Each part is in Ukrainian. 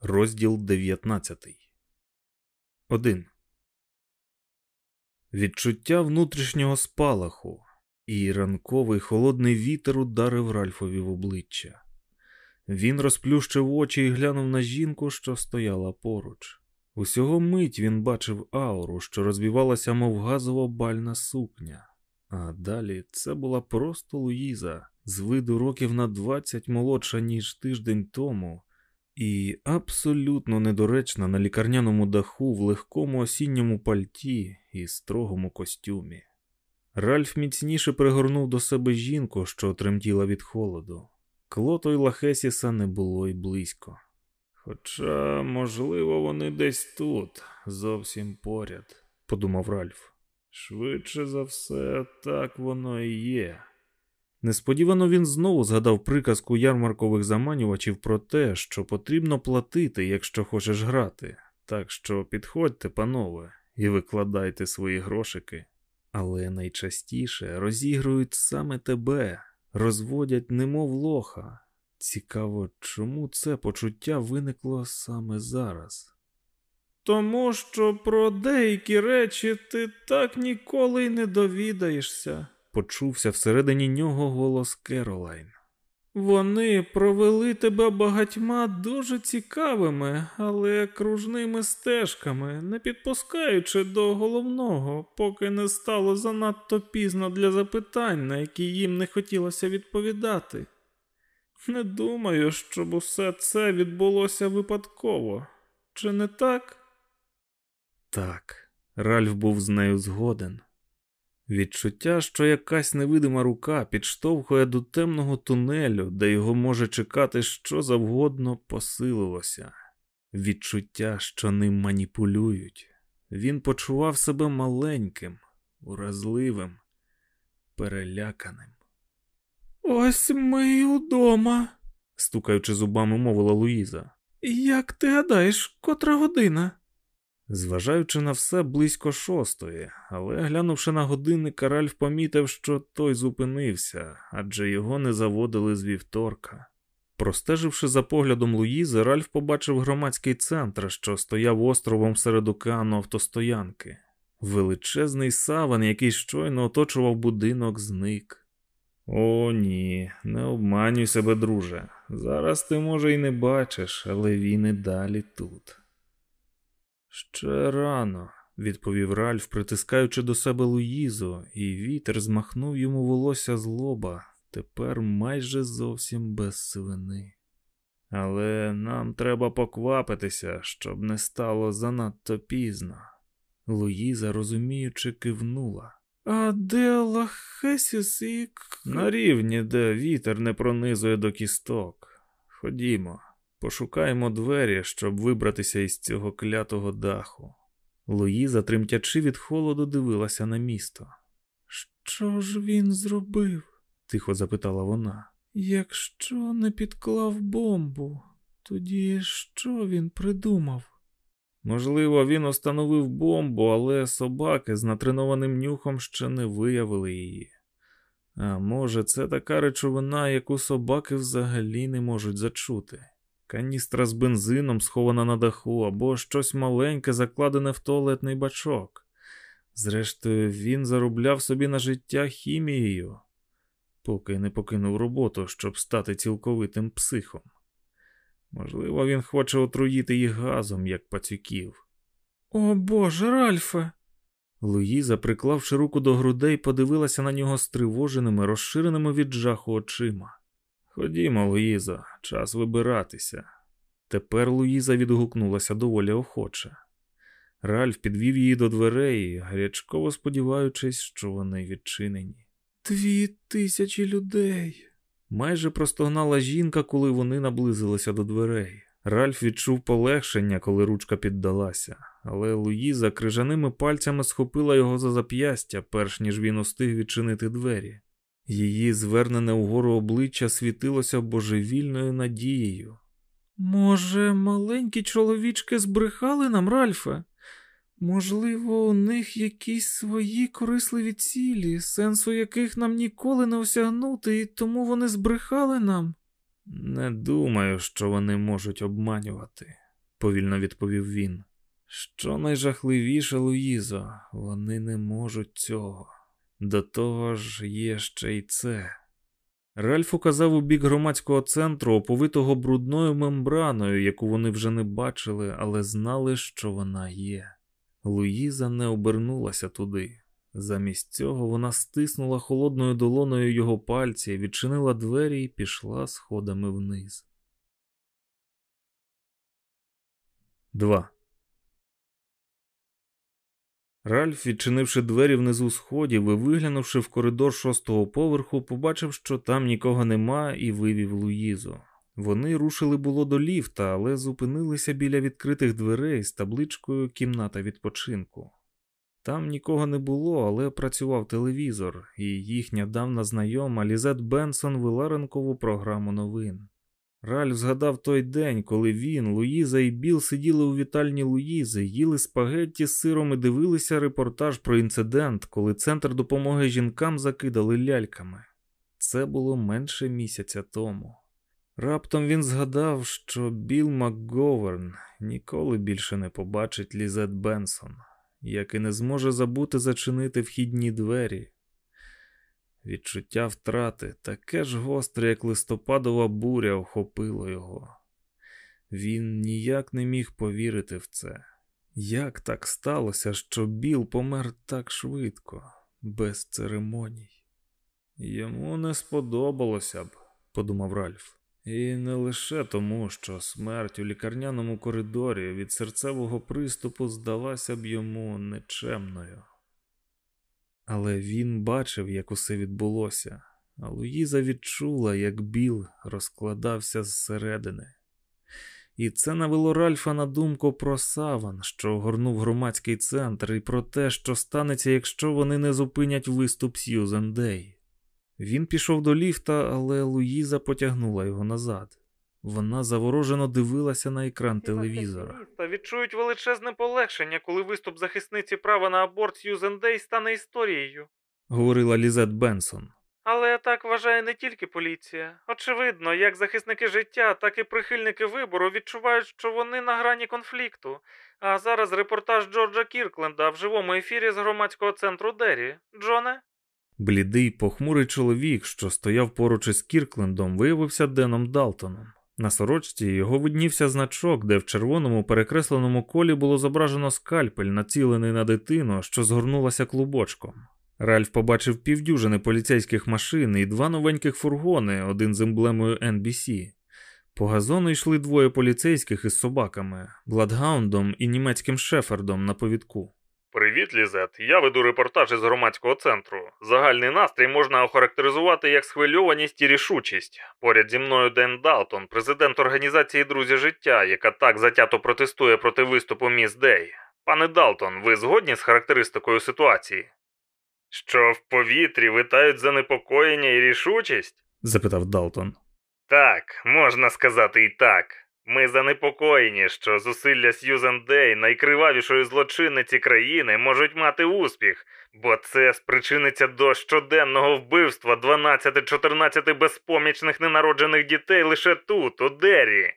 Розділ 19 1. Відчуття внутрішнього спалаху, і ранковий холодний вітер ударив Ральфові в обличчя. Він розплющив очі і глянув на жінку, що стояла поруч. Усього мить він бачив ауру, що розвівалася, мов газово бальна сукня. А далі це була просто Луїза, з виду років на двадцять молодша, ніж тиждень тому, і абсолютно недоречна на лікарняному даху в легкому осінньому пальті і строгому костюмі. Ральф міцніше пригорнув до себе жінку, що тремтіла від холоду. Клото й Лахесіса не було й близько. Хоча, можливо, вони десь тут, зовсім поряд, подумав Ральф. Швидше за все, так воно і є. Несподівано він знову згадав приказку ярмаркових заманювачів про те, що потрібно платити, якщо хочеш грати. Так що підходьте, панове, і викладайте свої грошики. Але найчастіше розігрують саме тебе, розводять немов лоха. Цікаво, чому це почуття виникло саме зараз. Тому що про деякі речі ти так ніколи й не довідаєшся, почувся всередині нього голос Керолайн. Вони провели тебе багатьма дуже цікавими, але кружними стежками, не підпускаючи до головного, поки не стало занадто пізно для запитань, на які їм не хотілося відповідати. Не думаю, щоб усе це відбулося випадково. Чи не так? Так, Ральф був з нею згоден. Відчуття, що якась невидима рука підштовхує до темного тунелю, де його може чекати що завгодно, посилилося. Відчуття, що ним маніпулюють. Він почував себе маленьким, уразливим, переляканим. Ось ми й удома, стукаючи зубами, мовила Луїза. Як ти гадаєш, котра година? Зважаючи на все близько шостої, але глянувши на годинник, Ральф помітив, що той зупинився, адже його не заводили з вівторка. Простеживши за поглядом Луїзи, Ральф побачив громадський центр, що стояв островом серед океану автостоянки. Величезний саван, який щойно оточував будинок, зник. О, ні, не обманюй себе, друже. Зараз ти, може, й не бачиш, але він і далі тут. Ще рано, відповів Ральф, притискаючи до себе Луїзу, і вітер змахнув йому волосся з лоба, тепер майже зовсім без свини. Але нам треба поквапитися, щоб не стало занадто пізно. Луїза, розуміючи, кивнула. А де Лахесіс і на рівні, де вітер не пронизує до кісток. Ходімо. Пошукаємо двері, щоб вибратися із цього клятого даху. Луїза, тремтячи від холоду, дивилася на місто. Що ж він зробив? тихо запитала вона. Якщо не підклав бомбу, тоді що він придумав? Можливо, він установив бомбу, але собаки з натренованим нюхом ще не виявили її. А може, це така речовина, яку собаки взагалі не можуть зачути каністра з бензином, схована на даху, або щось маленьке, закладене в туалетний бачок. Зрештою, він заробляв собі на життя хімією, поки не покинув роботу, щоб стати цілковитим психом. Можливо, він хоче отруїти їх газом, як пацюків. О Боже, Ральфе. Луїза, приклавши руку до грудей, подивилася на нього стривоженими, розширеними від жаху очима. Ходімо, Луїза, час вибиратися. Тепер Луїза відгукнулася доволі охоче. Ральф підвів її до дверей, гарячково сподіваючись, що вони відчинені. Дві тисячі людей. Майже простогнала жінка, коли вони наблизилися до дверей. Ральф відчув полегшення, коли ручка піддалася, але Луїза крижаними пальцями схопила його за зап'ястя, перш ніж він устиг відчинити двері. Її звернене угору обличчя світилося божевільною надією. Може, маленькі чоловічки збрехали нам, Ральфе? Можливо, у них якісь свої корисливі цілі, сенсу яких нам ніколи не осягнути, і тому вони збрехали нам? Не думаю, що вони можуть обманювати. повільно відповів він. Що найжахливіше, Луїзо, вони не можуть цього. До того ж, є ще й це. Ральф указав у бік громадського центру, оповитого брудною мембраною, яку вони вже не бачили, але знали, що вона є. Луїза не обернулася туди. Замість цього вона стиснула холодною долоною його пальці, відчинила двері і пішла сходами вниз. 2. Ральф, відчинивши двері внизу сходів і виглянувши в коридор шостого поверху, побачив, що там нікого нема, і вивів Луїзу. Вони рушили було до ліфта, але зупинилися біля відкритих дверей з табличкою Кімната відпочинку. Там нікого не було, але працював телевізор, і їхня давна знайома Лізет Бенсон вела ранкову програму новин. Ральф згадав той день, коли він, Луїза і Біл сиділи у вітальні Луїзи, їли спагетті з сиром і дивилися репортаж про інцидент, коли центр допомоги жінкам закидали ляльками. Це було менше місяця тому. Раптом він згадав, що Біл МакГоверн ніколи більше не побачить Лізет Бенсон, як і не зможе забути зачинити вхідні двері. Відчуття втрати таке ж гостре, як листопадова буря, охопило його. Він ніяк не міг повірити в це. Як так сталося, що Біл помер так швидко, без церемоній? Йому не сподобалося б, подумав Ральф. І не лише тому, що смерть у лікарняному коридорі від серцевого приступу здалася б йому нечемною. Але він бачив, як усе відбулося, а Луїза відчула, як біл розкладався зсередини. І це навело Ральфа на думку про саван, що огорнув громадський центр, і про те, що станеться, якщо вони не зупинять виступ Сьюзен Дей. Він пішов до ліфта, але Луїза потягнула його назад. Вона заворожено дивилася на екран телевізора. Відчують величезне полегшення, коли виступ захисниці права на аборт Сьюзен Дей стане історією. Говорила Лізет Бенсон. Але так вважає не тільки поліція. Очевидно, як захисники життя, так і прихильники вибору відчувають, що вони на грані конфлікту. А зараз репортаж Джорджа Кіркленда в живому ефірі з громадського центру Дері. Джоне? Блідий, похмурий чоловік, що стояв поруч із Кірклендом, виявився Деном Далтоном. На сорочці його виднівся значок, де в червоному перекресленому колі було зображено скальпель, націлений на дитину, що згорнулася клубочком. Ральф побачив півдюжини поліцейських машин і два новеньких фургони, один з емблемою NBC. По газону йшли двоє поліцейських із собаками, Бладгаундом і німецьким шефердом на повідку. Привіт, Лізет. Я веду репортаж із громадського центру. Загальний настрій можна охарактеризувати як схвильованість і рішучість. Поряд зі мною Ден Далтон, президент організації Друзі життя, яка так затято протестує проти виступу Міс Дей. Пане Далтон, ви згодні з характеристикою ситуації? Що в повітрі витають занепокоєння і рішучість? запитав Далтон. Так, можна сказати і так. Ми занепокоєні, що зусилля Сьюзен Дей, найкривавішої злочинниці країни, можуть мати успіх, бо це спричиниться до щоденного вбивства 12-14 безпомічних ненароджених дітей лише тут, у Дері.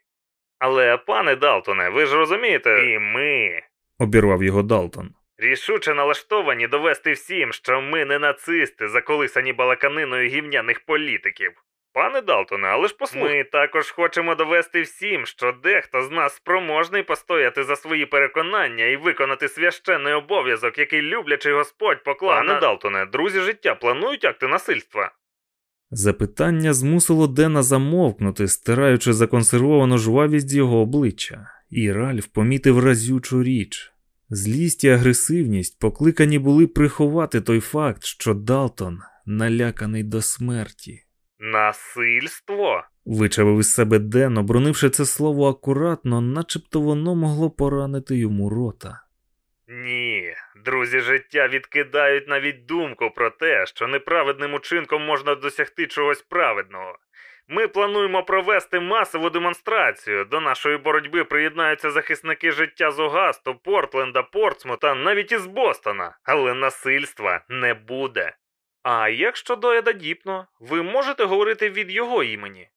Але, пане Далтоне, ви ж розумієте, і ми. обірвав його Далтон. Рішуче налаштовані довести всім, що ми не нацисти, заколисані балаканиною гівняних політиків. Пане Далтоне, але ж послухайте. Ми також хочемо довести всім, що дехто з нас спроможний постояти за свої переконання і виконати священний обов'язок, який люблячий Господь поклав. Пане Далтоне, друзі життя планують акти насильства. Запитання змусило Дена замовкнути, стираючи законсервовану жвавість з його обличчя, і Ральф помітив разючу річ. Злість і агресивність покликані були приховати той факт, що Далтон наляканий до смерті. Насильство? Вичавив із себе Ден, обронивши це слово акуратно, начебто воно могло поранити йому рота. Ні, друзі життя відкидають навіть думку про те, що неправедним учинком можна досягти чогось праведного. Ми плануємо провести масову демонстрацію. До нашої боротьби приєднаються захисники життя з Огасту, Портленда, Портсмута, навіть із Бостона, але насильства не буде. А як щодо Еда Діпно, ви можете говорити від його імені?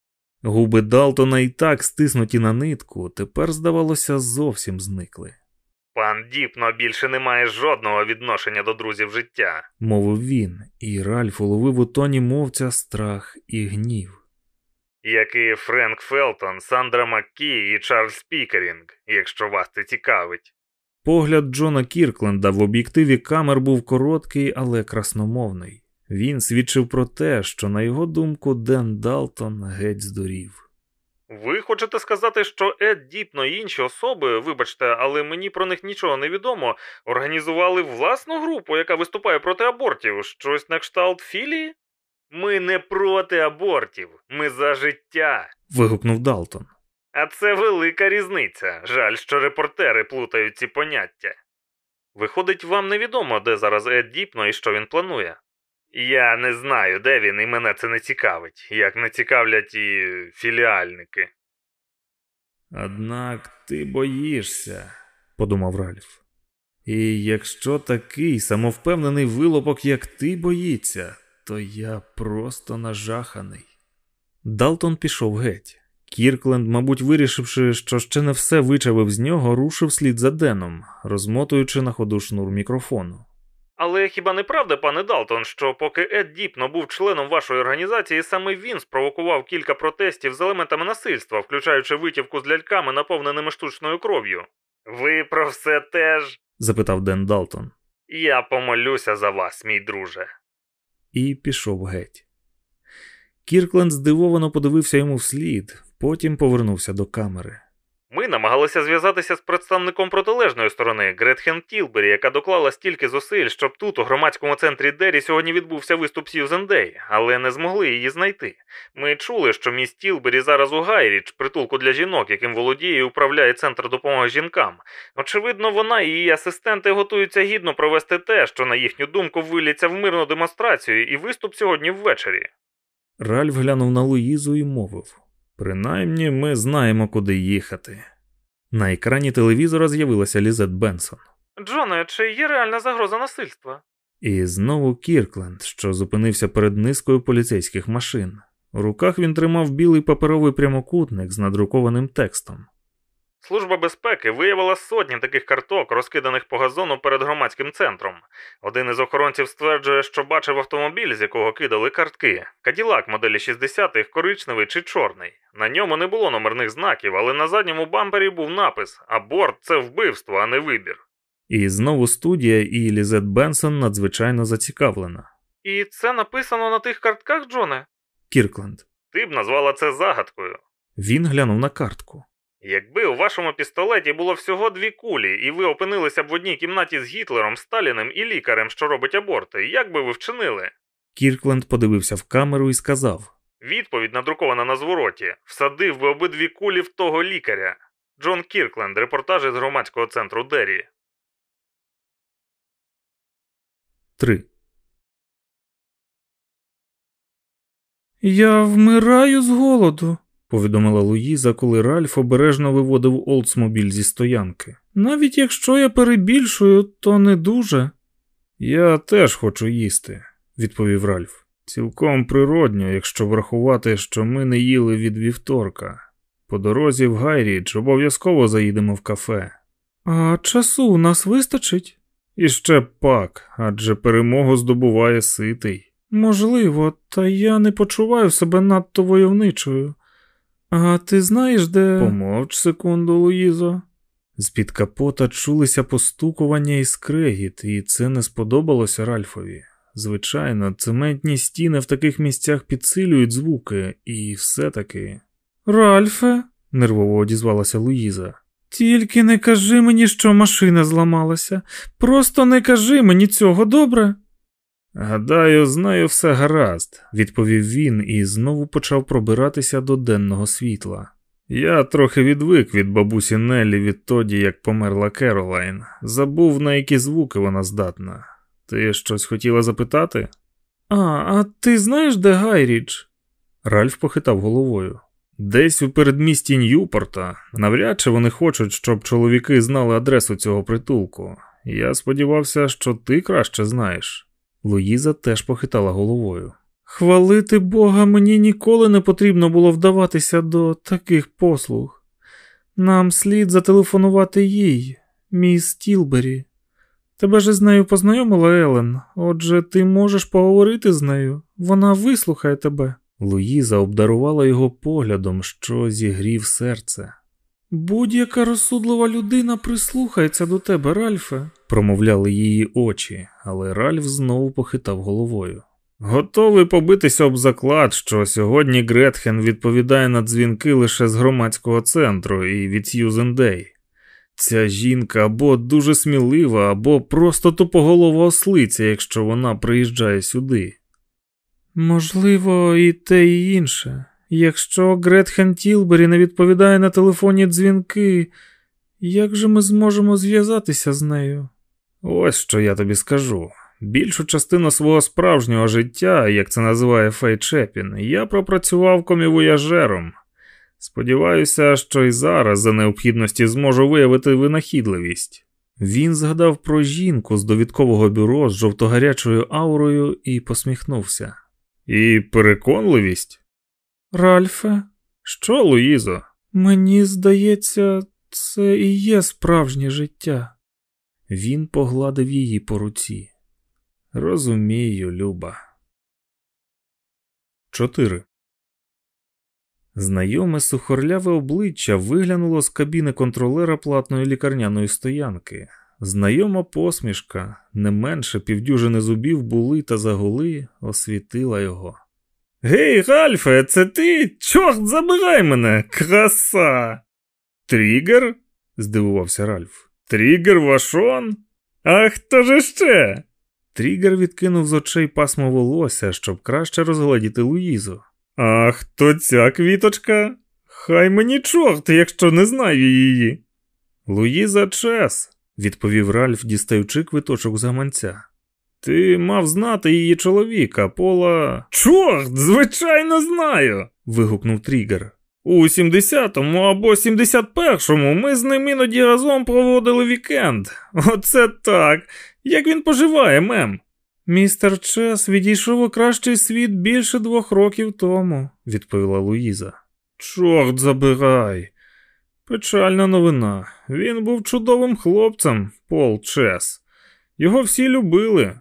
Губи Далтона і так стиснуті на нитку, тепер, здавалося, зовсім зникли. Пан Діпно більше не має жодного відношення до друзів життя, мовив він, і Ральф уловив у тоні мовця страх і гнів. Як і Френк Фелтон, Сандра Маккі і Чарльз Пікерінг, якщо вас це цікавить. Погляд Джона Кіркленда в об'єктиві камер був короткий, але красномовний. Він свідчив про те, що, на його думку, Ден Далтон геть здурів. Ви хочете сказати, що Ед Діпно і інші особи, вибачте, але мені про них нічого не відомо, організували власну групу, яка виступає проти абортів, щось на кшталт філії? Ми не проти абортів, ми за життя. вигукнув Далтон. А це велика різниця. Жаль, що репортери плутають ці поняття. Виходить, вам невідомо, де зараз Ед Діпно і що він планує. Я не знаю, де він, і мене це не цікавить, як не цікавлять і філіальники. Однак ти боїшся, подумав Ральф. І якщо такий самовпевнений вилопок, як ти боїться, то я просто нажаханий. Далтон пішов геть. Кіркленд, мабуть, вирішивши, що ще не все вичавив з нього, рушив слід за Деном, розмотуючи на ходу шнур мікрофону. Але хіба не правда, пане Далтон, що поки Ед Діпно був членом вашої організації, саме він спровокував кілька протестів з елементами насильства, включаючи витівку з ляльками, наповненими штучною кров'ю? Ви про все теж? запитав Ден Далтон. Я помолюся за вас, мій друже. І пішов геть. Кіркленд здивовано подивився йому вслід, потім повернувся до камери. Ми намагалися зв'язатися з представником протилежної сторони Гретхен Тілбері, яка доклала стільки зусиль, щоб тут, у громадському центрі Дері, сьогодні відбувся виступ Сьюзен Дей, але не змогли її знайти. Ми чули, що міс Тілбері зараз у Гайрідж, притулку для жінок, яким володіє і управляє центр допомоги жінкам. Очевидно, вона і її асистенти готуються гідно провести те, що, на їхню думку, виліться в мирну демонстрацію, і виступ сьогодні ввечері. Ральф глянув на Луїзу і мовив. Принаймні ми знаємо, куди їхати. На екрані телевізора з'явилася Лізет Бенсон. Джоне, чи є реальна загроза насильства? І знову Кіркленд, що зупинився перед низкою поліцейських машин. У руках він тримав білий паперовий прямокутник з надрукованим текстом. Служба безпеки виявила сотні таких карток, розкиданих по газону перед громадським центром. Один із охоронців стверджує, що бачив автомобіль, з якого кидали картки. Каділак моделі 60-х, коричневий чи чорний. На ньому не було номерних знаків, але на задньому бампері був напис Аборт це вбивство, а не вибір. І знову студія і Лізет Бенсон надзвичайно зацікавлена. І це написано на тих картках, Джоне? Кіркленд. Ти б назвала це загадкою. Він глянув на картку. Якби у вашому пістолеті було всього дві кулі, і ви опинилися б в одній кімнаті з Гітлером, Сталіним і лікарем, що робить аборти, як би ви вчинили? Кіркленд подивився в камеру і сказав: Відповідь надрукована на звороті: всадив би обидві кулі в того лікаря. Джон Кіркленд, репортажі з громадського центру Дері. 3. Я вмираю з голоду повідомила Луїза, коли Ральф обережно виводив Олдсмобіль зі стоянки. Навіть якщо я перебільшую, то не дуже. Я теж хочу їсти, відповів Ральф. Цілком природньо, якщо врахувати, що ми не їли від вівторка. По дорозі в Гайріч обов'язково заїдемо в кафе. А часу у нас вистачить? І ще пак, адже перемогу здобуває ситий. Можливо, та я не почуваю себе надто войовничою. А ти знаєш, де. Помовч секунду, Луїзо. З під капота чулися постукування і скрегіт, і це не сподобалося Ральфові. Звичайно, цементні стіни в таких місцях підсилюють звуки, і все-таки. Ральфе, нервово одізвалася Луїза. Тільки не кажи мені, що машина зламалася. Просто не кажи мені цього добре. Гадаю, знаю все гаразд, відповів він і знову почав пробиратися до денного світла. Я трохи відвик від бабусі Неллі відтоді, як померла Керолайн, забув, на які звуки вона здатна. Ти щось хотіла запитати? А, а ти знаєш, де Гайріч? Ральф похитав головою. Десь у передмісті Ньюпорта. Навряд чи вони хочуть, щоб чоловіки знали адресу цього притулку. Я сподівався, що ти краще знаєш. Луїза теж похитала головою. Хвалити Бога, мені ніколи не потрібно було вдаватися до таких послуг. Нам слід зателефонувати їй, міс Тілбері. Тебе ж з нею познайомила Елен, отже, ти можеш поговорити з нею, вона вислухає тебе. Луїза обдарувала його поглядом, що зігрів серце. Будь-яка розсудлива людина прислухається до тебе, Ральфе, промовляли її очі, але Ральф знову похитав головою. Готовий побитися об заклад, що сьогодні Гретхен відповідає на дзвінки лише з громадського центру і від Сьюзен. Ця жінка або дуже смілива, або просто тупоголова ослиця, якщо вона приїжджає сюди. Можливо, і те і інше. Якщо Гретхен Тілбері не відповідає на телефонні дзвінки, як же ми зможемо зв'язатися з нею? Ось що я тобі скажу. Більшу частину свого справжнього життя, як це називає Фей Чепін, я пропрацював комівояжером. Сподіваюся, що і зараз за необхідності зможу виявити винахідливість. Він згадав про жінку з довідкового бюро з жовтогарячою аурою і посміхнувся. І переконливість? Ральфе, що, Луїзо? Мені здається, це і є справжнє життя. Він погладив її по руці. Розумію, Люба. 4. Знайоме сухорляве обличчя виглянуло з кабіни контролера платної лікарняної стоянки. Знайома посмішка, не менше півдюжини зубів були та загули, освітила його. Гей, Ральфе, це ти? Чорт, забирай мене, краса. Трігер? здивувався Ральф. Трігер Вашон? А хто же ще? Трігер відкинув з очей пасмо волосся, щоб краще розгледіти Луїзу. А хто ця квіточка? Хай мені чорт, якщо не знаю її. Луїза Чес, відповів Ральф, дістаючи квиточок з гаманця. Ти мав знати її чоловіка, Пола. Чорт, звичайно, знаю. вигукнув Трігер. У 70-му або 71-му ми з ним іноді разом проводили вікенд. Оце так. Як він поживає, мем? Містер Чес відійшов у кращий світ більше двох років тому, відповіла Луїза. Чорт забирай. Печальна новина. Він був чудовим хлопцем, Пол Чес. Його всі любили.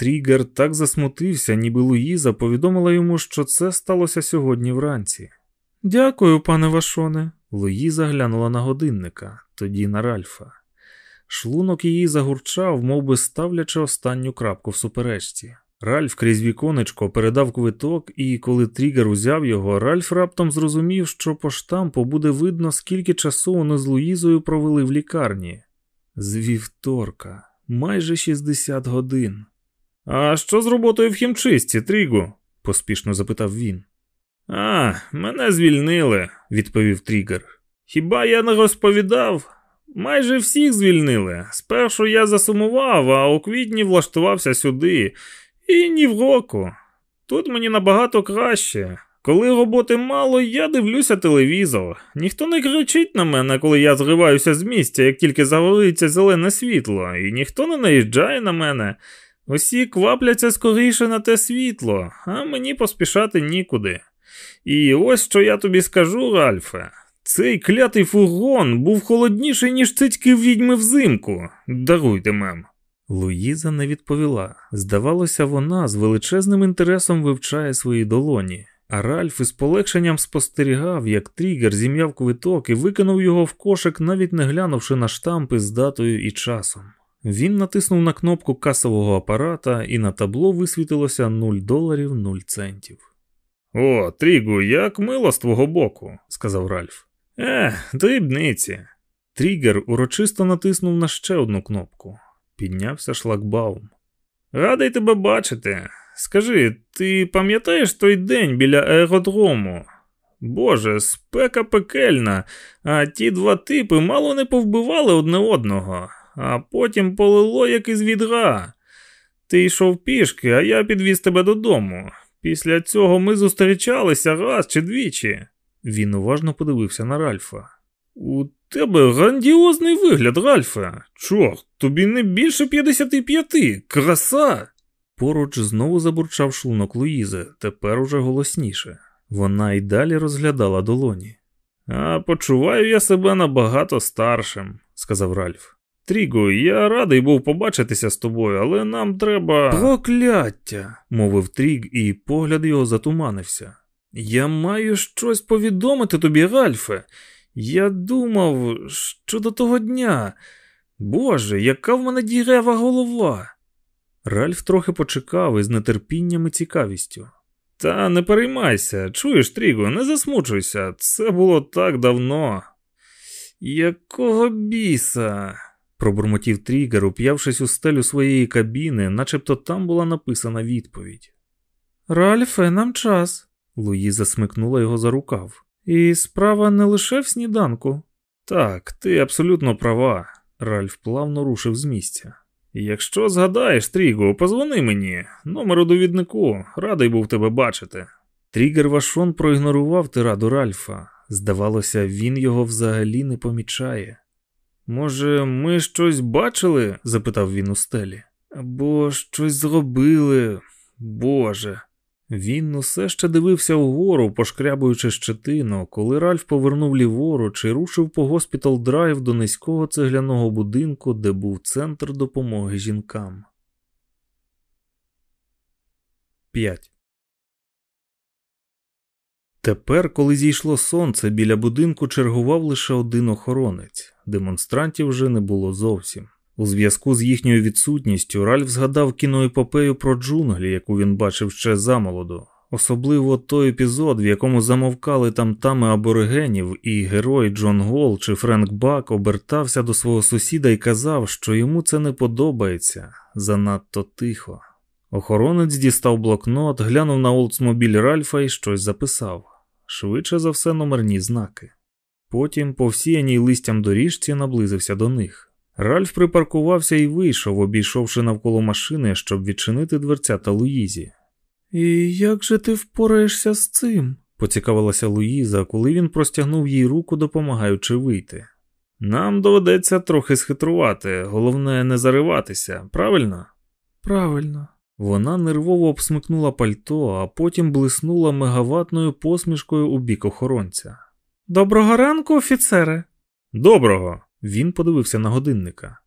Трігер так засмутився, ніби Луїза повідомила йому, що це сталося сьогодні вранці. Дякую, пане Вашоне. Луїза глянула на годинника, тоді на Ральфа. Шлунок її загурчав, мов би ставлячи останню крапку в суперечці. Ральф крізь віконечко передав квиток, і коли Трігер узяв його, Ральф раптом зрозумів, що по штампу буде видно, скільки часу вони з Луїзою провели в лікарні. З вівторка, майже 60 годин. А що з роботою в хімчисті, Трігу? поспішно запитав він. А, мене звільнили, відповів Трігер. Хіба я не розповідав? Майже всіх звільнили. Спершу я засумував, а у квітні влаштувався сюди. І ні в року. Тут мені набагато краще. Коли роботи мало, я дивлюся телевізор. Ніхто не кричить на мене, коли я зриваюся з місця, як тільки загориться зелене світло, і ніхто не наїжджає на мене. Усі квапляться скоріше на те світло, а мені поспішати нікуди. І ось що я тобі скажу, Ральфе. Цей клятий фургон був холодніший, ніж цицьки відьми взимку. Даруйте мем. Луїза не відповіла. Здавалося, вона з величезним інтересом вивчає свої долоні, а Ральф із полегшенням спостерігав, як тригер зім'яв квиток і викинув його в кошик, навіть не глянувши на штампи з датою і часом. Він натиснув на кнопку касового апарата, і на табло висвітилося 0 доларів 0 центів. О, Трігу, як мило з твого боку, сказав Ральф. Ех, дрібниці. Трігер урочисто натиснув на ще одну кнопку. Піднявся шлагбаум. Радий тебе бачити. Скажи, ти пам'ятаєш той день біля аеродрому? Боже, спека пекельна, а ті два типи мало не повбивали одне одного, а потім полило як із відра. Ти йшов пішки, а я підвіз тебе додому. Після цього ми зустрічалися раз чи двічі. Він уважно подивився на Ральфа. У тебе грандіозний вигляд, Ральфе. Чорт, тобі не більше 55, краса. Поруч знову забурчав шлунок Луїзи, тепер уже голосніше. Вона й далі розглядала долоні. А почуваю я себе набагато старшим, сказав Ральф. Тріго, я радий був побачитися з тобою, але нам треба. Прокляття, мовив Тріг, і погляд його затуманився. Я маю щось повідомити тобі, Ральфе. Я думав, що до того дня. Боже, яка в мене дірева голова. Ральф трохи почекав із нетерпінням і цікавістю. Та не переймайся, чуєш, Тріго, не засмучуйся, це було так давно. Якого біса? Пробурмотів Трігер, уп'явшись у стелю своєї кабіни, начебто там була написана відповідь. Ральфе, нам час. Луїза смикнула його за рукав. І справа не лише в сніданку. Так, ти абсолютно права. Ральф плавно рушив з місця. Якщо згадаєш, Тріго, позвони мені, номер у довіднику, радий був тебе бачити. Трігер Вашон проігнорував тираду Ральфа. Здавалося, він його взагалі не помічає. Може, ми щось бачили? запитав він у стелі. Або щось зробили. Боже. Він усе ще дивився вгору, пошкрябуючи щетину, коли Ральф повернув ліворуч і рушив по госпітал драйв до низького цегляного будинку, де був центр допомоги жінкам. 5. Тепер, коли зійшло сонце, біля будинку чергував лише один охоронець. Демонстрантів вже не було зовсім. У зв'язку з їхньою відсутністю Ральф згадав кіноепопею про джунглі, яку він бачив ще замолоду. Особливо той епізод, в якому замовкали тамтами аборигенів, і герой Джон Гол чи Френк Бак обертався до свого сусіда і казав, що йому це не подобається занадто тихо. Охоронець дістав блокнот, глянув на олдсмобіль Ральфа і щось записав швидше за все номерні знаки. Потім, по всіяній листям доріжці, наблизився до них. Ральф припаркувався і вийшов, обійшовши навколо машини, щоб відчинити дверця та Луїзі. І як же ти впораєшся з цим? поцікавилася Луїза, коли він простягнув їй руку, допомагаючи вийти. Нам доведеться трохи схитрувати, головне не зариватися, правильно? Правильно. Вона нервово обсмикнула пальто, а потім блиснула мегаватною посмішкою у бік охоронця. Доброго ранку, офіцере. Доброго. Він подивився на годинника.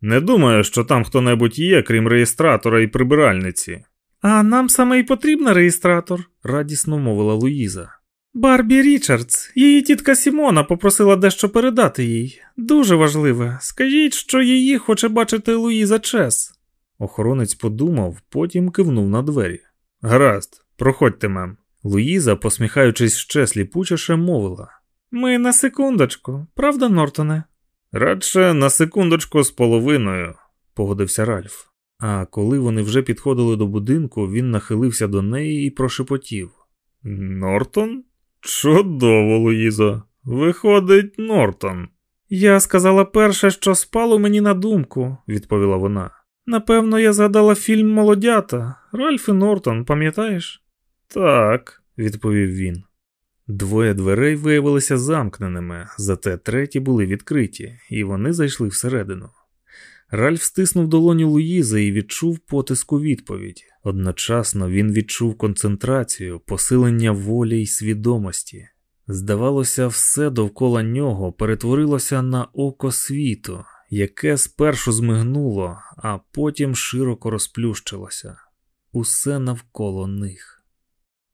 Не думаю, що там хто-небудь є, крім реєстратора і прибиральниці. А нам саме й потрібен реєстратор, радісно мовила Луїза. Барбі Річардс, її тітка Сімона попросила дещо передати їй. Дуже важливе. Скажіть, що її хоче бачити Луїза Чес. Охоронець подумав, потім кивнув на двері. Гаразд, проходьте, мем. Луїза, посміхаючись ще сліпучіше, мовила. Ми на секундочку, правда, Нортоне? Радше на секундочку з половиною, погодився Ральф. А коли вони вже підходили до будинку, він нахилився до неї і прошепотів: Нортон? Чудово, Луїзо. Виходить, Нортон. Я сказала перше, що спало мені на думку, відповіла вона. Напевно, я згадала фільм Молодята. Ральф і Нортон, пам'ятаєш? Так, відповів він. Двоє дверей виявилися замкненими, зате треті були відкриті, і вони зайшли всередину. Ральф стиснув долоню Луїзи і відчув потиску відповідь. Одночасно він відчув концентрацію, посилення волі й свідомості. Здавалося, все довкола нього перетворилося на око світу, яке спершу змигнуло, а потім широко розплющилося. Усе навколо них.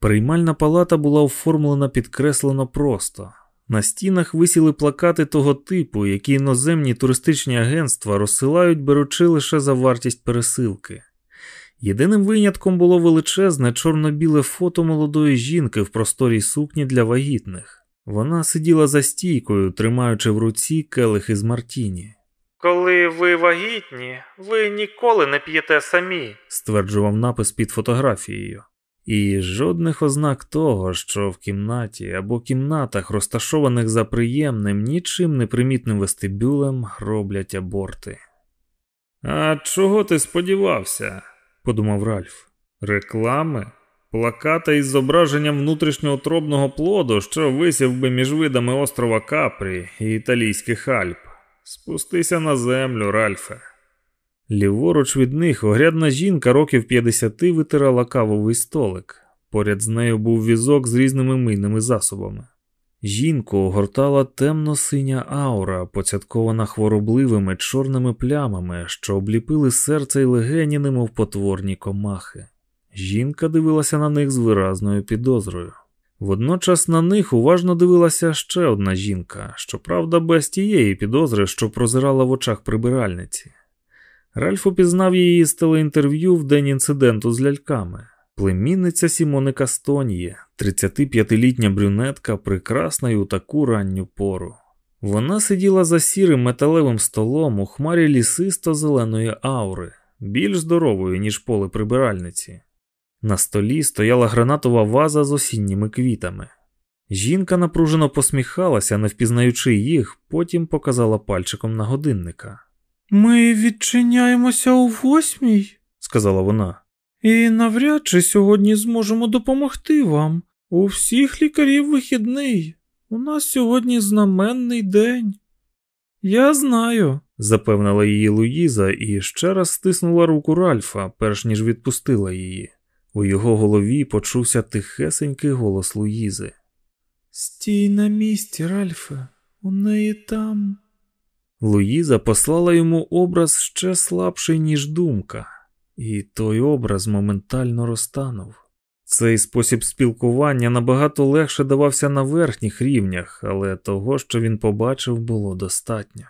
Приймальна палата була оформлена підкреслено просто. На стінах висіли плакати того типу, які іноземні туристичні агентства розсилають, беручи лише за вартість пересилки. Єдиним винятком було величезне чорно-біле фото молодої жінки в просторій сукні для вагітних. Вона сиділа за стійкою, тримаючи в руці келих із Мартіні. Коли ви вагітні, ви ніколи не п'єте самі, стверджував напис під фотографією. І жодних ознак того, що в кімнаті або кімнатах, розташованих за приємним, нічим непримітним вестибюлем, роблять аборти. А чого ти сподівався? подумав Ральф. Реклами? Плаката із зображенням внутрішньоутробного плоду, що висів би між видами острова Капрі і Італійських Альп. Спустися на землю, Ральфе. Ліворуч від них огрядна жінка років 50 витирала кавовий столик. Поряд з нею був візок з різними мийними засобами. Жінку огортала темно-синя аура, поцяткована хворобливими чорними плямами, що обліпили серце й легені, немов потворні комахи. Жінка дивилася на них з виразною підозрою. Водночас на них уважно дивилася ще одна жінка, щоправда, без тієї підозри, що прозирала в очах прибиральниці. Ральф упізнав її з телеінтерв'ю в день інциденту з ляльками. Племінниця Сімони Кастоньє, 35-літня брюнетка, прекрасна й у таку ранню пору. Вона сиділа за сірим металевим столом у хмарі лісисто-зеленої аури, більш здорової, ніж поле прибиральниці. На столі стояла гранатова ваза з осінніми квітами. Жінка напружено посміхалася, не впізнаючи їх, потім показала пальчиком на годинника. Ми відчиняємося у восьмій, сказала вона, і навряд чи сьогодні зможемо допомогти вам. У всіх лікарів вихідний. У нас сьогодні знаменний день. Я знаю, запевнила її Луїза і ще раз стиснула руку Ральфа, перш ніж відпустила її. У його голові почувся тихесенький голос Луїзи. Стій на місці, Ральфе, у неї там. Луїза послала йому образ ще слабший, ніж думка, і той образ моментально розтанув. Цей спосіб спілкування набагато легше давався на верхніх рівнях, але того, що він побачив, було достатньо.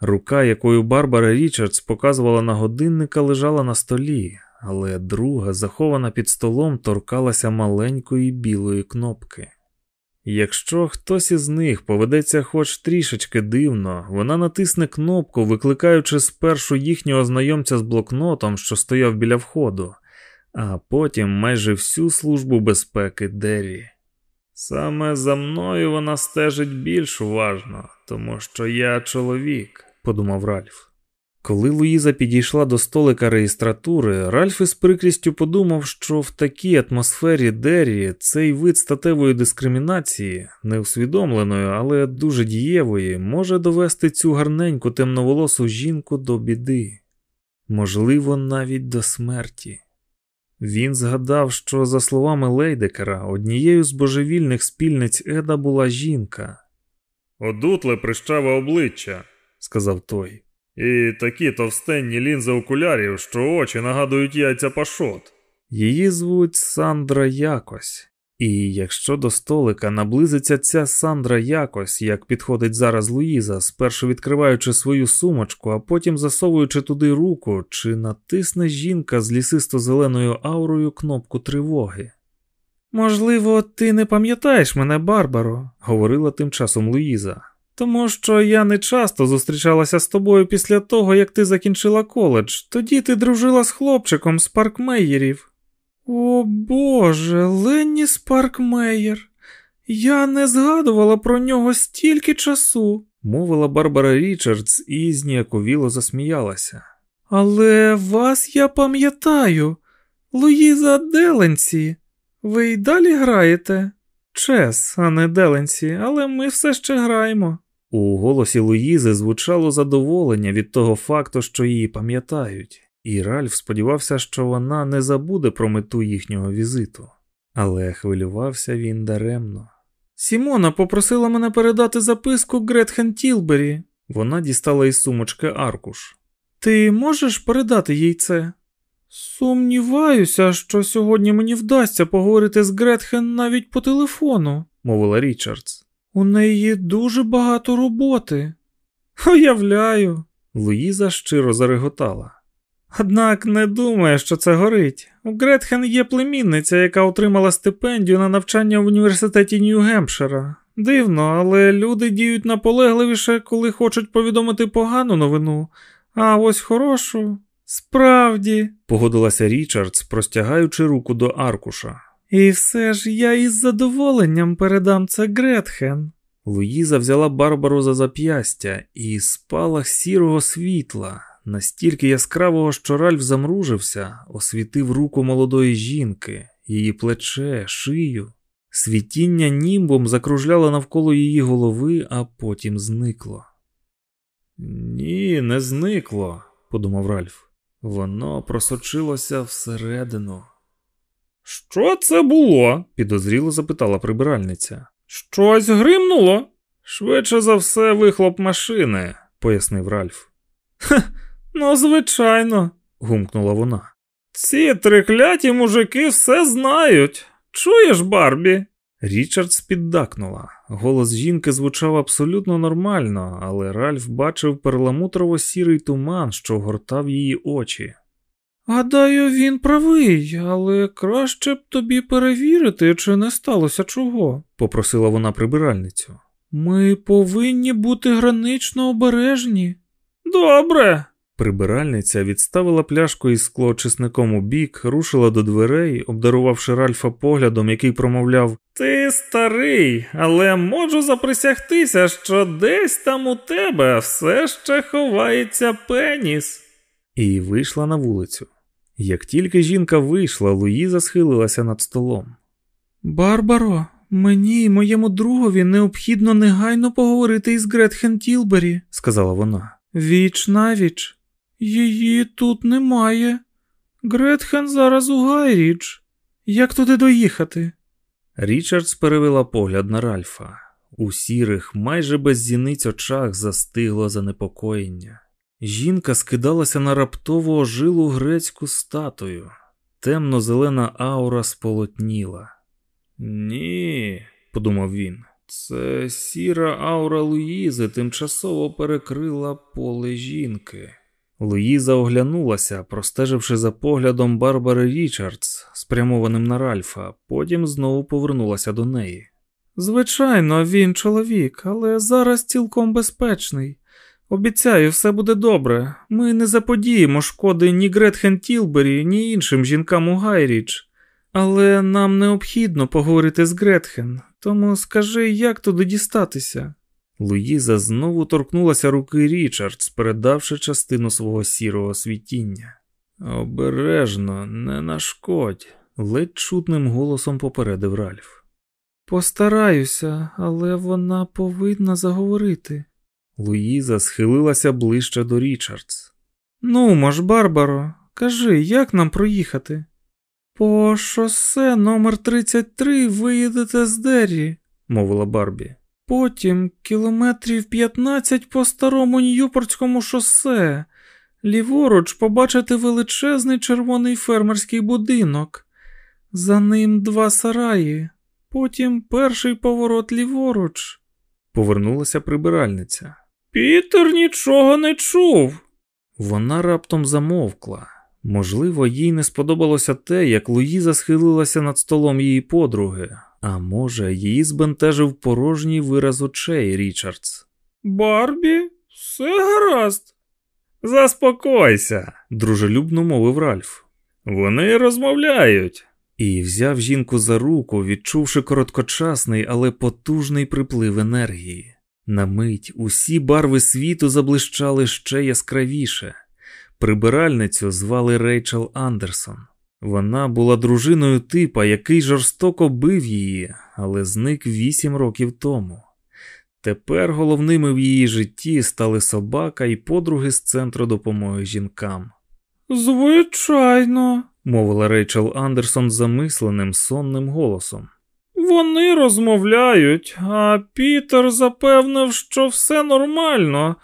Рука, якою Барбара Річардс показувала на годинника, лежала на столі, але друга, захована під столом, торкалася маленької білої кнопки. Якщо хтось із них поведеться хоч трішечки дивно, вона натисне кнопку, викликаючи спершу їхнього знайомця з блокнотом, що стояв біля входу, а потім майже всю службу безпеки Деррі. Саме за мною вона стежить більш уважно, тому що я чоловік, подумав Ральф. Коли Луїза підійшла до столика реєстратури, Ральф із прикрістю подумав, що в такій атмосфері Деррі цей вид статевої дискримінації, неусвідомленої, але дуже дієвої, може довести цю гарненьку темноволосу жінку до біди, можливо, навіть до смерті. Він згадав, що, за словами Лейдекера, однією з божевільних спільниць Еда була жінка. Одутле прищаве обличчя, сказав той. І такі товстенні лінзи окулярів, що очі нагадують яйця пашот. Її звуть Сандра якось. І якщо до столика наблизиться ця Сандра якось, як підходить зараз Луїза, спершу відкриваючи свою сумочку, а потім засовуючи туди руку, чи натисне жінка з лісисто-зеленою аурою кнопку тривоги. Можливо, ти не пам'ятаєш мене, Барбаро, говорила тим часом Луїза. Тому що я не часто зустрічалася з тобою після того, як ти закінчила коледж. Тоді ти дружила з хлопчиком з паркмеєрів. О Боже, Ленні Спаркмеєр. Я не згадувала про нього стільки часу, мовила Барбара Річардс і зніяковіло засміялася. Але вас я пам'ятаю, Луїза Деленсі. Ви й далі граєте? Чес, а не Деленсі, але ми все ще граємо. У голосі Луїзи звучало задоволення від того факту, що її пам'ятають, і Ральф сподівався, що вона не забуде про мету їхнього візиту. Але хвилювався він даремно. Сімона попросила мене передати записку Гретхен Тілбері. Вона дістала із сумочки аркуш. Ти можеш передати їй це? Сумніваюся, що сьогодні мені вдасться поговорити з Гретхен навіть по телефону, мовила Річардс. У неї дуже багато роботи. Уявляю. Луїза щиро зареготала. Однак не думаю, що це горить. У Гретхен є племінниця, яка отримала стипендію на навчання в університеті Нью-Гемпшира. Дивно, але люди діють наполегливіше, коли хочуть повідомити погану новину, а ось хорошу. Справді, погодилася Річардс, простягаючи руку до аркуша. І все ж я із задоволенням передам це Гретхен. Луїза взяла Барбару за зап'ястя і спалах сірого світла, настільки яскравого, що Ральф замружився, освітив руку молодої жінки, її плече, шию. Світіння німбом закружляло навколо її голови, а потім зникло. Ні, не зникло, подумав Ральф. Воно просочилося всередину. Що це було? підозріло запитала прибиральниця. Щось гримнуло? Швидше за все, вихлоп машини, пояснив Ральф. «Ха, ну, звичайно, гумкнула вона. Ці трикляті мужики все знають. Чуєш, Барбі? Річардс піддакнула. Голос жінки звучав абсолютно нормально, але Ральф бачив перламутрово-сірий туман, що гортав її очі. Гадаю, він правий, але краще б тобі перевірити, чи не сталося чого, попросила вона прибиральницю. Ми повинні бути гранично обережні. Добре. Прибиральниця відставила пляшку із склоочисником у бік, рушила до дверей, обдарувавши Ральфа поглядом, який промовляв Ти старий, але можу заприсягтися, що десь там у тебе все ще ховається пеніс. І вийшла на вулицю. Як тільки жінка вийшла, Луїза схилилася над столом. Барбаро, мені і моєму другові необхідно негайно поговорити із Гретхен Тілбері, сказала вона. Віч-на-віч. Її тут немає. Гретхен зараз у Гайрідж. Як туди доїхати? Річардс перевела погляд на Ральфа. У сірих, майже без зіниць очах застигло занепокоєння. Жінка скидалася на раптово ожилу грецьку статую. Темно-зелена аура сполотніла. Ні, подумав він, це сіра аура Луїзи тимчасово перекрила поле жінки. Луїза оглянулася, простеживши за поглядом Барбари Річардс, спрямованим на Ральфа, потім знову повернулася до неї. Звичайно, він чоловік, але зараз цілком безпечний. Обіцяю, все буде добре. Ми не заподіємо шкоди ні Гретхен Тілбері, ні іншим жінкам у Гайріч. Але нам необхідно поговорити з Гретхен, тому скажи, як туди дістатися. Луїза знову торкнулася руки Річардс, передавши частину свого сірого світіння. Обережно, не нашкодь, ледь чутним голосом попередив Ральф. Постараюся, але вона повинна заговорити. Луїза схилилася ближче до Річардс. Ну, мож, Барбаро, кажи, як нам проїхати? По шосе номер 33 виїдете з Деррі, мовила Барбі. Потім кілометрів 15 по старому Ньюпортському шосе. Ліворуч побачите величезний червоний фермерський будинок. За ним два сараї, потім перший поворот ліворуч. Повернулася прибиральниця. Пітер нічого не чув. Вона раптом замовкла. Можливо, їй не сподобалося те, як Луїза схилилася над столом її подруги, а може, її збентежив порожній вираз очей Річардс. Барбі, все гаразд. Заспокойся, дружелюбно мовив Ральф. Вони розмовляють. І взяв жінку за руку, відчувши короткочасний, але потужний приплив енергії. На мить усі барви світу заблищали ще яскравіше. Прибиральницю звали Рейчел Андерсон. Вона була дружиною типа, який жорстоко бив її, але зник вісім років тому. Тепер головними в її житті стали собака і подруги з центру допомоги жінкам. Звичайно, мовила Рейчел Андерсон замисленим сонним голосом. Вони розмовляють, а Пітер запевнив, що все нормально,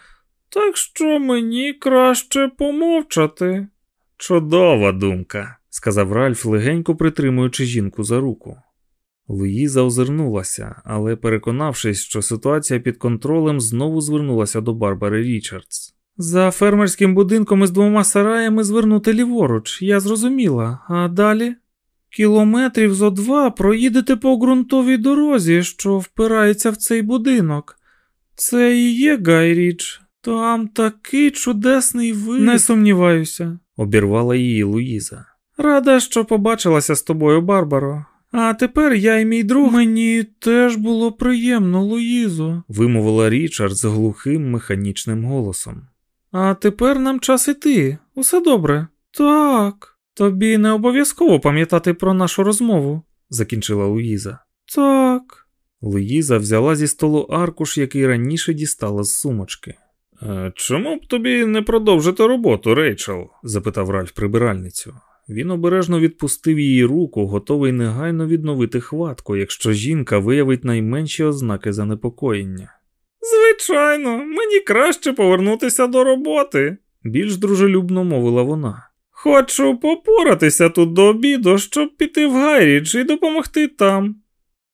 так що мені краще помовчати. Чудова думка, сказав Ральф, легенько притримуючи жінку за руку. Луїза озирнулася, але, переконавшись, що ситуація під контролем, знову звернулася до Барбари Річардс. За фермерським будинком із двома сараями звернути ліворуч, я зрозуміла, а далі? Кілометрів зо два проїдете по ґрунтовій дорозі, що впирається в цей будинок. Це і є Гайріч. Там такий чудесний вид. Не сумніваюся, обірвала її Луїза. Рада, що побачилася з тобою, Барбаро. А тепер я і мій друг. Мені теж було приємно, Луїзо, вимовила Річард з глухим механічним голосом. А тепер нам час іти. Усе добре. Так. Тобі не обов'язково пам'ятати про нашу розмову, закінчила Луїза. Так. Луїза взяла зі столу аркуш, який раніше дістала з сумочки. Е, чому б тобі не продовжити роботу, Рейчел? запитав Ральф прибиральницю. Він обережно відпустив її руку, готовий негайно відновити хватку, якщо жінка виявить найменші ознаки занепокоєння. Звичайно, мені краще повернутися до роботи, більш дружелюбно мовила вона. Хочу попоратися тут до обіду, щоб піти в Гайрідж і допомогти там.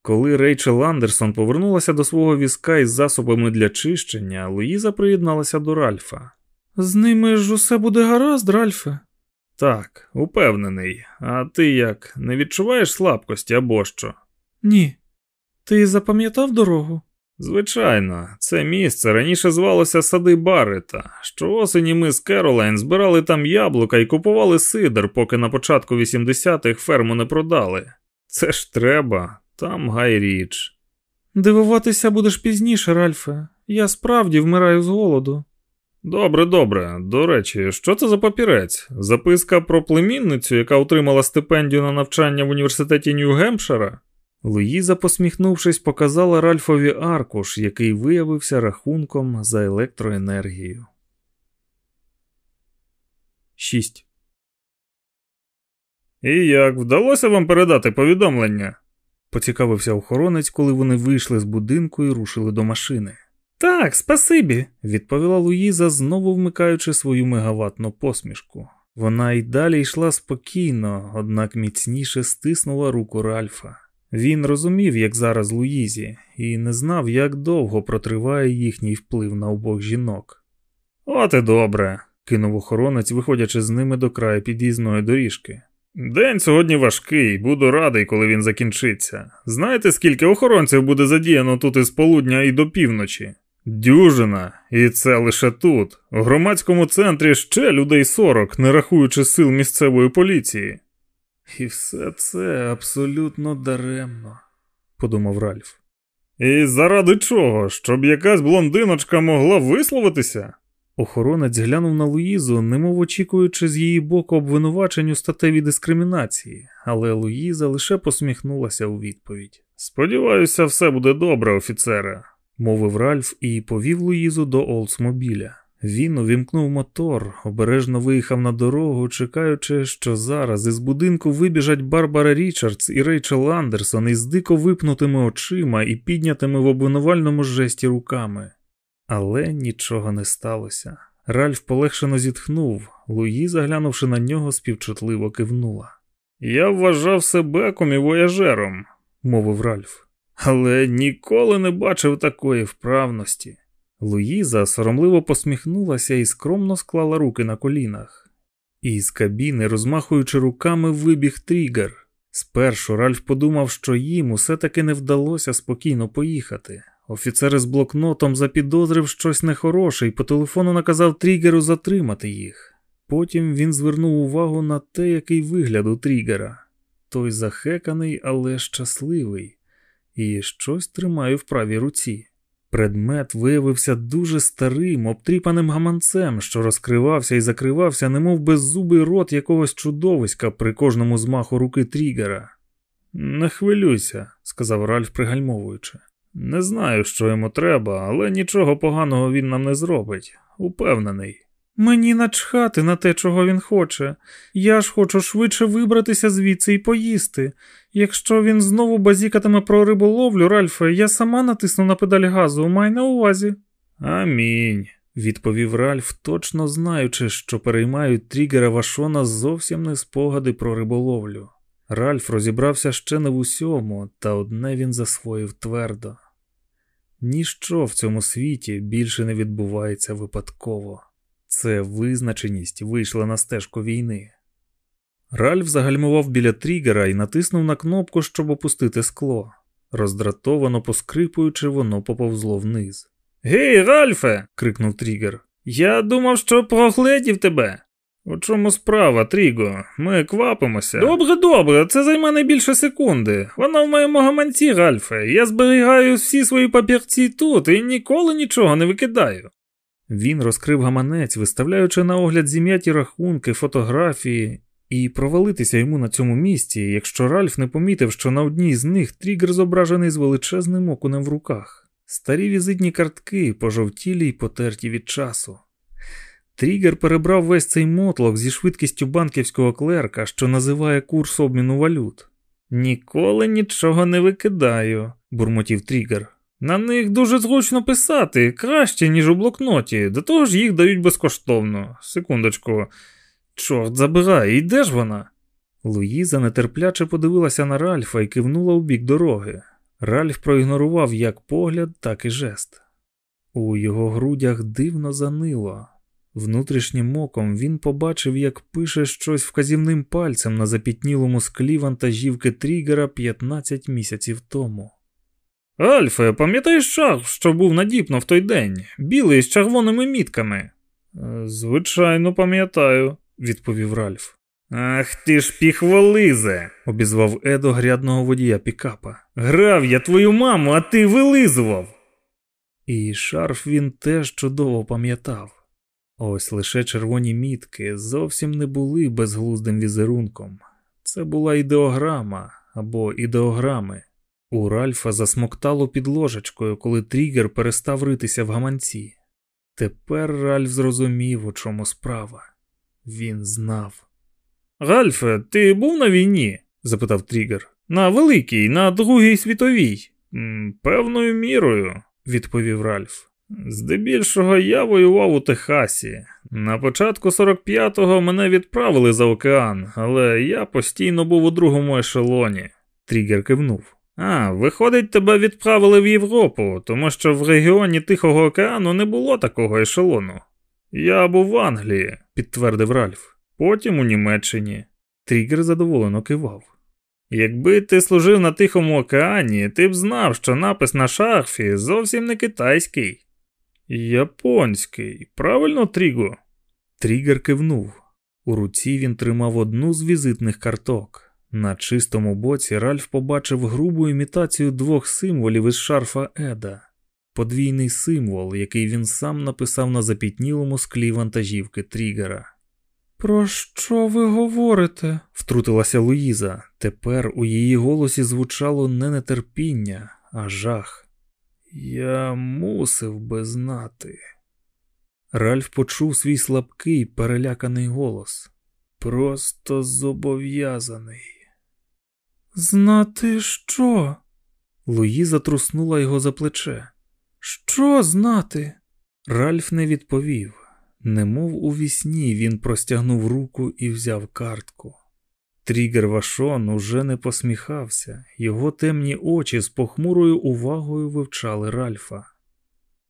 Коли Рейчел Андерсон повернулася до свого візка із засобами для чищення, Луїза приєдналася до Ральфа. З ними ж усе буде гаразд, Ральфе. Так, упевнений. А ти як, не відчуваєш слабкості або що? Ні. Ти запам'ятав дорогу? Звичайно, це місце раніше звалося сади Баррета. Щоосені ми з Керолайн збирали там яблука і купували сидр, поки на початку 80-х ферму не продали. Це ж треба, там Гайріч. Дивуватися будеш пізніше, Ральфе. Я справді вмираю з голоду. Добре, добре. До речі, що це за папірець? Записка про племінницю, яка отримала стипендію на навчання в університеті Нью-Гемпшира? Луїза, посміхнувшись, показала Ральфові аркуш, який виявився рахунком за електроенергію. 6. І як вдалося вам передати повідомлення? поцікавився охоронець, коли вони вийшли з будинку і рушили до машини. Так, спасибі, відповіла Луїза, знову вмикаючи свою мегаватну посмішку. Вона й далі йшла спокійно, однак міцніше стиснула руку Ральфа. Він розумів, як зараз Луїзі, і не знав, як довго протриває їхній вплив на обох жінок. От і добре, кинув охоронець, виходячи з ними до краю під'їзної доріжки. День сьогодні важкий, буду радий, коли він закінчиться. Знаєте, скільки охоронців буде задіяно тут із полудня і до півночі? Дюжина, і це лише тут. У громадському центрі ще людей сорок, не рахуючи сил місцевої поліції. І все це абсолютно даремно, подумав Ральф. І заради чого? Щоб якась блондиночка могла висловитися? Охоронець глянув на Луїзу, немов очікуючи з її боку обвинувачень у статевій дискримінації, але Луїза лише посміхнулася у відповідь. Сподіваюся, все буде добре, офіцере, мовив Ральф і повів Луїзу до Олдсмобіля. Він увімкнув мотор, обережно виїхав на дорогу, чекаючи, що зараз із будинку вибіжать Барбара Річардс і Рейчел Андерсон із дико випнутими очима і піднятими в обвинувальному жесті руками. Але нічого не сталося. Ральф полегшено зітхнув, Луї, заглянувши на нього, співчутливо кивнула. Я вважав себе комівояжером, мовив Ральф, але ніколи не бачив такої вправності. Луїза соромливо посміхнулася і скромно склала руки на колінах. Із кабіни, розмахуючи руками, вибіг тригер. Спершу Ральф подумав, що їм усе таки не вдалося спокійно поїхати. Офіцер із блокнотом запідозрив щось нехороше і по телефону наказав тригеру затримати їх. Потім він звернув увагу на те, який вигляд у тригера. Той захеканий, але щасливий, і щось тримає в правій руці. Предмет виявився дуже старим, обтріпаним гаманцем, що розкривався і закривався, немов беззубий рот якогось чудовиська при кожному змаху руки тригера. Не хвилюйся, сказав Ральф, пригальмовуючи. Не знаю, що йому треба, але нічого поганого він нам не зробить. Упевнений. Мені начхати на те, чого він хоче. Я ж хочу швидше вибратися звідси і поїсти. Якщо він знову базікатиме про риболовлю, Ральфе, я сама натисну на педаль газу, май на увазі. Амінь, відповів Ральф, точно знаючи, що переймають Тригера Вашона зовсім не спогади про риболовлю. Ральф розібрався ще не в усьому, та одне він засвоїв твердо. Ніщо в цьому світі більше не відбувається випадково. Це визначеність вийшла на стежку війни. Ральф загальмував біля тригера і натиснув на кнопку, щоб опустити скло. Роздратовано поскрипуючи, воно поповзло вниз. Гей, Ральфе. крикнув тригер. Я думав, що прогледів тебе. У чому справа, Тріго? Ми квапимося. Добре, добре, це займе не більше секунди. Вона в моєму гаманці, Ральфе. Я зберігаю всі свої папірці тут і ніколи нічого не викидаю. Він розкрив гаманець, виставляючи на огляд зім'яті рахунки, фотографії, і провалитися йому на цьому місці, якщо Ральф не помітив, що на одній з них тригер зображений з величезним окунем в руках. Старі візитні картки, пожовтілі й потерті від часу. Трігер перебрав весь цей мотлок зі швидкістю банківського клерка, що називає курс обміну валют. Ніколи нічого не викидаю, бурмотів Трігер. На них дуже зручно писати, краще, ніж у блокноті, до того ж їх дають безкоштовно. Секундочку, чорт забирай, і де ж вона? Луїза нетерпляче подивилася на Ральфа і кивнула у бік дороги. Ральф проігнорував як погляд, так і жест. У його грудях дивно занило. Внутрішнім оком він побачив, як пише щось вказівним пальцем на запітнілому склі вантажівки Трігера 15 місяців тому. Альфе, пам'ятаєш шарф, що був на Діпно в той день, білий з червоними мітками? «Е, звичайно, пам'ятаю, відповів Ральф. Ах ти ж піхволизе, обізвав Едо грядного водія пікапа. Грав я твою маму, а ти вилизував. І шарф він теж чудово пам'ятав. Ось лише червоні мітки зовсім не були безглуздим візерунком. Це була ідеограма або ідеограми. У Ральфа засмоктало під ложечкою, коли тригер перестав ритися в гаманці. Тепер Ральф зрозумів, у чому справа. Він знав. Ральфе, ти був на війні? запитав Трігер. На великій, на Другій світовій. Певною мірою, відповів Ральф. Здебільшого я воював у Техасі. На початку 45-го мене відправили за океан, але я постійно був у другому ешелоні. Трігер кивнув. А, виходить, тебе відправили в Європу, тому що в регіоні Тихого океану не було такого ешелону. Я був в Англії, підтвердив Ральф потім у Німеччині. Трігер задоволено кивав. Якби ти служив на Тихому океані, ти б знав, що напис на шарфі зовсім не китайський. Японський, правильно, Тріго? Трігер кивнув. У руці він тримав одну з візитних карток. На чистому боці Ральф побачив грубу імітацію двох символів із шарфа Еда, подвійний символ, який він сам написав на запітнілому склі вантажівки Трігера. Про що ви говорите? втрутилася Луїза. Тепер у її голосі звучало не нетерпіння, а жах. Я мусив би знати. Ральф почув свій слабкий, переляканий голос. Просто зобов'язаний. Знати що? Луїза труснула його за плече. Що знати? Ральф не відповів. Немов у вісні він простягнув руку і взяв картку. Трігер Вашон уже не посміхався, його темні очі з похмурою увагою вивчали Ральфа.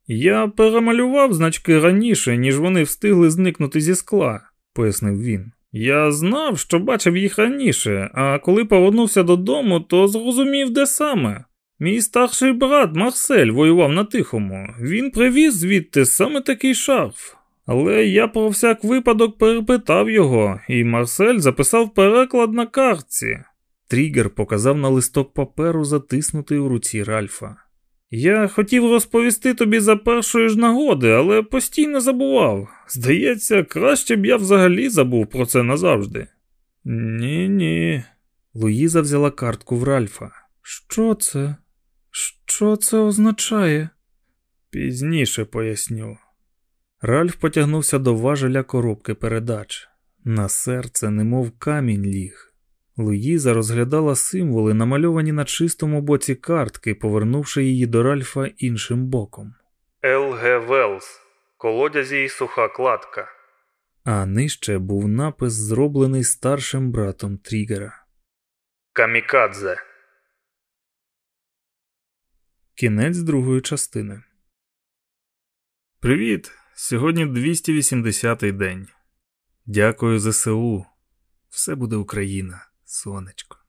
Я перемалював значки раніше, ніж вони встигли зникнути зі скла, пояснив він. Я знав, що бачив їх раніше, а коли повернувся додому, то зрозумів, де саме. Мій старший брат Марсель воював на тихому. Він привіз звідти саме такий шарф. Але я про всяк випадок перепитав його, і Марсель записав переклад на картці. Трігер показав на листок паперу, затиснутий у руці Ральфа. Я хотів розповісти тобі за першої ж нагоди, але постійно забував. Здається, краще б я взагалі забув про це назавжди. Ні, ні. Луїза взяла картку в Ральфа. Що це? Що це означає? Пізніше поясню. Ральф потягнувся до важеля коробки передач. На серце, немов камінь ліг. Луїза розглядала символи, намальовані на чистому боці картки, повернувши її до Ральфа іншим боком. Л.Г. Велс. Колодязі й суха кладка. А нижче був напис, зроблений старшим братом Трігера. Камікадзе. Кінець другої частини. Привіт. Сьогодні 280-й день. Дякую ЗСУ. Все буде Україна, сонечко.